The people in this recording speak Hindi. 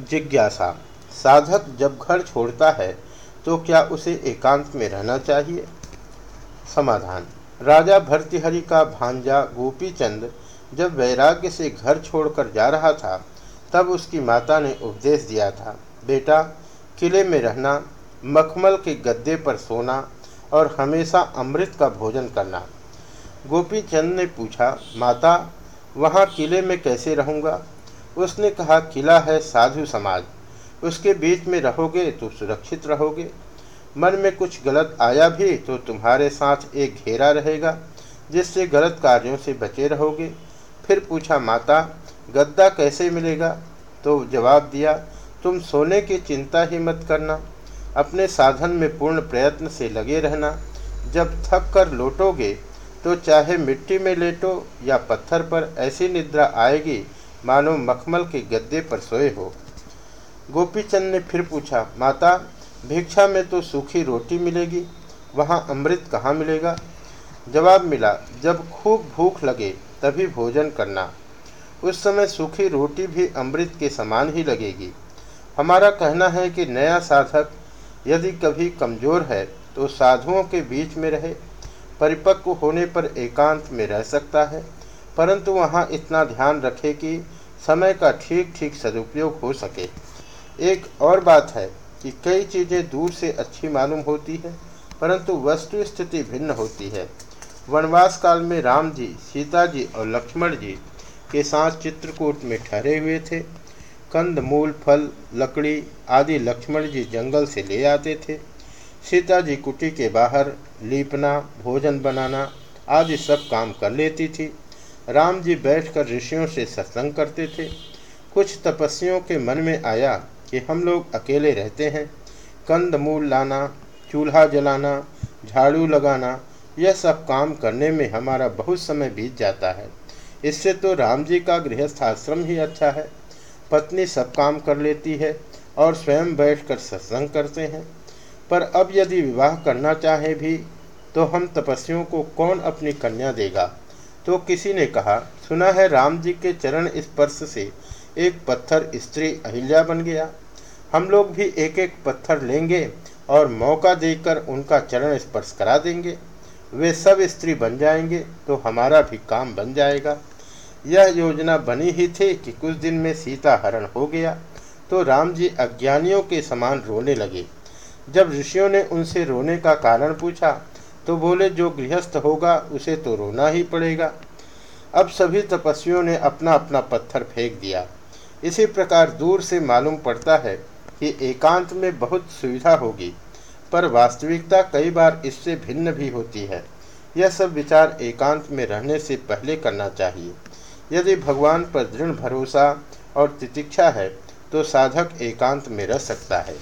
जिज्ञासा। साधक जब घर छोड़ता है तो क्या उसे एकांत में रहना चाहिए? समाधान। राजा भर्तृहरि का भांजा गोपीचंद जब वैराग्य से घर छोड़कर जा रहा था, तब उसकी माता ने उपदेश दिया था, बेटा, किले में रहना, मखमल के गद्दे पर सोना और हमेशा अमृत का भोजन करना। गोपी चंद ने पूछा, माता, वहाँ किले में कैसे रहूँगा? उसने कहा, किला है साधु समाज। उसके बीच में रहोगे तो सुरक्षित रहोगे। मन में कुछ गलत आया भी तो तुम्हारे साथ एक घेरा रहेगा, जिससे गलत कार्यों से बचे रहोगे। फिर पूछा, माता, गद्दा कैसे मिलेगा? तो जवाब दिया, तुम सोने की चिंता ही मत करना। अपने साधन में पूर्ण प्रयत्न से लगे रहना। जब थक कर लौटोगे तो चाहे मिट्टी में लेटो या पत्थर पर ऐसी निद्रा आएगी मानो मखमल के गद्दे पर सोए हो। गोपीचंद ने फिर पूछा, माता, भिक्षा में तो सूखी रोटी मिलेगी, वहाँ अमृत कहाँ मिलेगा? जवाब मिला, जब खूब भूख लगे, तभी भोजन करना। उस समय सूखी रोटी भी अमृत के समान ही लगेगी। हमारा कहना है कि नया साधक यदि कभी कमज़ोर है तो साधुओं के बीच में रहे। परिपक्व होने पर एकांत में रह सकता है, परंतु वहाँ इतना ध्यान रखे कि समय का ठीक ठीक सदुपयोग हो सके। एक और बात है कि कई चीज़ें दूर से अच्छी मालूम होती है, परंतु वस्तु स्थिति भिन्न होती है। वनवास काल में राम जी, सीता जी और लक्ष्मण जी के साथ चित्रकूट में ठहरे हुए थे। कंद, मूल, फल, लकड़ी आदि लक्ष्मण जी जंगल से ले आते थे। सीता जी कुटी के बाहर, लीपना, भोजन बनाना आदि सब काम कर लेती थी। राम जी बैठकर ऋषियों से सत्संग करते थे। कुछ तपस्वियों के मन में आया कि हम लोग अकेले रहते हैं। कंद मूल लाना, चूल्हा जलाना, झाड़ू लगाना, यह सब काम करने में हमारा बहुत समय बीत जाता है। इससे तो राम जी का गृहस्थ आश्रम ही अच्छा है। पत्नी सब काम कर लेती है और स्वयं बैठकर सत्संग करते हैं। पर अब यदि विवाह करना चाहे भी तो हम तपस्वियों को कौन अपनी कन्या देगा? तो किसी ने कहा, सुना है राम जी के चरण स्पर्श से एक पत्थर स्त्री अहिल्या बन गया। हम लोग भी एक एक पत्थर लेंगे और मौका देकर उनका चरण स्पर्श करा देंगे। वे सब स्त्री बन जाएँगे तो हमारा भी काम बन जाएगा। यह योजना बनी ही थी कि कुछ दिन में सीता हरण हो गया तो राम जी अज्ञानियों के समान रोने लगे। जब ऋषियों ने उनसे रोने का कारण पूछा तो बोले, जो गृहस्थ होगा, उसे तो रोना ही पड़ेगा। अब सभी तपस्वियों ने अपना अपना पत्थर फेंक दिया। इसी प्रकार दूर से मालूम पड़ता है कि एकांत में बहुत सुविधा होगी, पर वास्तविकता कई बार इससे भिन्न भी होती है। यह सब विचार एकांत में रहने से पहले करना चाहिए। यदि भगवान पर दृढ़ भरोसा और तितिक्षा है तो साधक एकांत में रह सकता है।